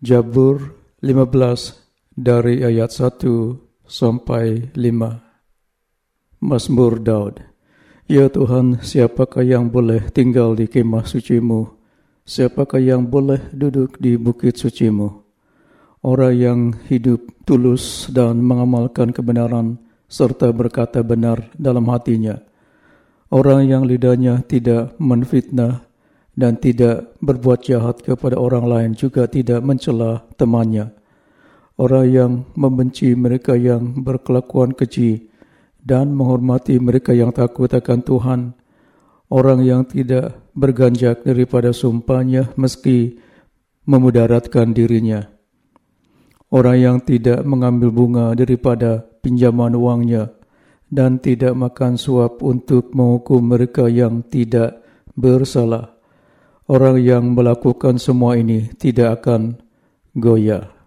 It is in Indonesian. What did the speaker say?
Jabur 15 dari ayat 1 sampai 5. Mazmur Daud. Ya Tuhan, siapakah yang boleh tinggal di kemah sucimu? Siapakah yang boleh duduk di bukit sucimu? Orang yang hidup tulus dan mengamalkan kebenaran serta berkata benar dalam hatinya. Orang yang lidahnya tidak menfitnah dan tidak berbuat jahat kepada orang lain juga tidak mencela temannya. Orang yang membenci mereka yang berkelakuan keji dan menghormati mereka yang takut akan Tuhan. Orang yang tidak berganjak daripada sumpahnya meski memudaratkan dirinya. Orang yang tidak mengambil bunga daripada pinjaman uangnya dan tidak makan suap untuk menghukum mereka yang tidak bersalah. Orang yang melakukan semua ini tidak akan goyah.